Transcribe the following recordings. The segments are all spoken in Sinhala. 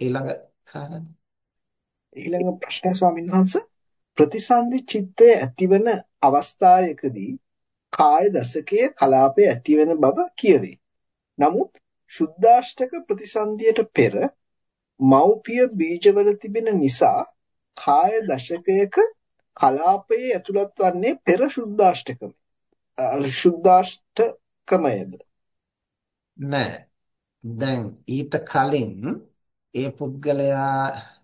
ඊළඟ කාරණේ ඊළඟ ප්‍රශ්නය ස්වාමීන් වහන්සේ ප්‍රතිසන්දි චිත්තය ඇතිවන අවස්ථාවකදී කාය දසකයේ කලාපය ඇතිවන බව කියවේ. නමුත් සුද්දාෂ්ටක ප්‍රතිසන්දියට පෙර මෞපිය බීජවල තිබෙන නිසා කාය දශකයක කලාපයේ ඇතුළත් වන්නේ පෙර සුද්දාෂ්ටකමයි. සුද්දාෂ්ටකමයද? නෑ. දැන් ඊට කලින් ඒ පුද්ගලයා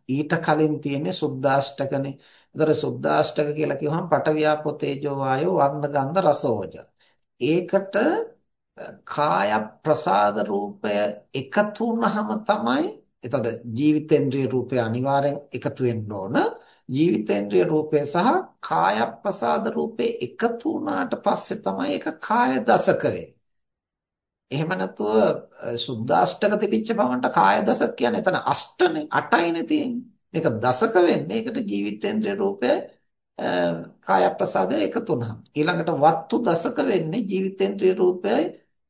ඊට කලින් තියෙන්නේ සුද්දාෂ්ටකනේ. ඒතර සුද්දාෂ්ටක කියලා කිව්වහම පටවියාපෝ තේජෝ වායෝ වර්ණ ගන්ධ රසෝජ. ඒකට කාය ප්‍රසාද රූපය එකතු වුනහම තමයි එතකොට ජීවිතේන්ද්‍රිය රූපය අනිවාර්යෙන් එකතු වෙන්න ඕන. ජීවිතේන්ද්‍රිය රූපය සහ කාය ප්‍රසාද රූපේ එකතු වුණාට පස්සේ තමයි ඒක කාය දසක වෙන්නේ. එහෙම නැතුව සුද්දාෂ්ටක තිබිච්ච පමණට කාය දසක කියන්නේ එතන අෂ්ටනේ 8යිනේ තියෙන්නේ. මේක දසක වෙන්නේ ඒකට ජීවිතේන්ද්‍රිය රූපය කාය ප්‍රසාදය එකතු වුණාම. ඊළඟට වත්තු දසක වෙන්නේ ජීවිතේන්ද්‍රිය රූපයයි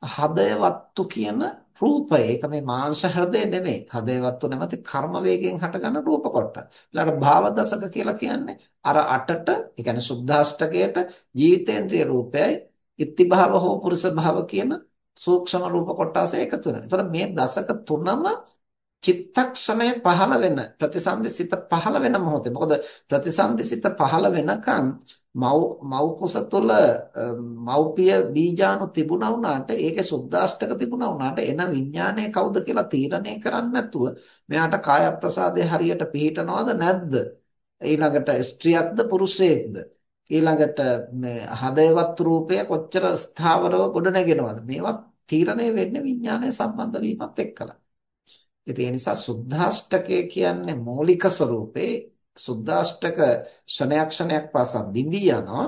හදය වත්තු කියන රූපය. ඒක මේ මාංශ හෘදය නෙමෙයි. හදය වත්තු නැමැති කර්ම වේගයෙන් හටගන්න රූප කොටස. ඊළඟට භාව දසක කියලා කියන්නේ අර 8ට, ඒ කියන්නේ සුද්ධාෂ්ටකයට ජීවිතේන්ද්‍රිය රූපයයි ඉත්ති භාව හෝ පුරුෂ භාව කියන සූක්ෂම රූප කොටස එකතු වෙනවා. ඒතර මේ දසක තුනම චිත්තක්ෂණය පහළ වෙන ප්‍රතිසන්දිසිත පහළ වෙන මොහොතේ. මොකද ප්‍රතිසන්දිසිත පහළ වෙනකන් මව් මව් කුස තුළ මව්පිය බීජාණු තිබුණා වුණාට ඒකේ සුද්දාෂ්ටක තිබුණා වුණාට එන විඥානය කවුද කියලා තීරණය කරන්නේ නැතුව මෙයාට කාය ප්‍රසාදේ හරියට පිහිටනවද නැද්ද? ඊළඟට ස්ත්‍රියක්ද පුරුෂයෙක්ද? ඊළඟට මේ හදේවත් රූපය කොච්චර ස්ථාවරව ගොඩනගෙනවද මේවත් තීරණය වෙන්නේ විඥානය සම්බන්ධ වීමත් එක්කලා. ඉතින් ඒ නිසා සුද්ධාෂ්ටකය කියන්නේ මৌলিক ස්වરૂපේ සුද්ධාෂ්ටක ක්ෂණයක් ක්ෂණයක් පාසා බිඳී යනවා.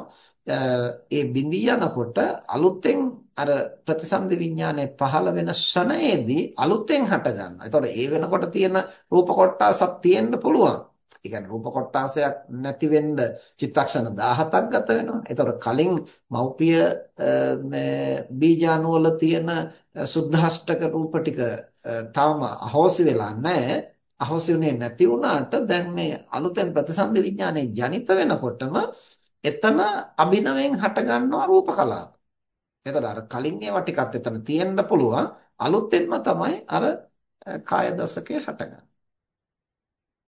ඒ බිඳී යනකොට අලුතෙන් අර ප්‍රතිසන්දි විඥානයේ පහළ වෙන ෂණයේදී අලුතෙන් හට ගන්නවා. ඒතකොට ඒ වෙනකොට තියෙන රූප කොටසක් තියෙන්න පුළුවන්. ඒ කියන්නේ රූප කොටාසයක් නැති වෙන්න චිත්තක්ෂණ 17ක් ගත වෙනවා. ඒතකොට කලින් මෞපිය බීජාණු වල තියෙන සුද්ධාෂ්ටක රූප ටික තාම අහෝසි වෙලා නැහැ. අහෝසි වුණේ නැති වුණාට දැන් මේ අලුතෙන් ප්‍රතිසන්දි විඥානයේ ජනිත වෙනකොටම එතන අභිනවයෙන් හට ගන්නවා රූප කලාප. එතකොට අර කලින් ඒවා ටිකත් එතන තියෙන්න පුළුවන්. අලුතෙන්ම තමයි අර කාය දසකේ හටගන්නේ.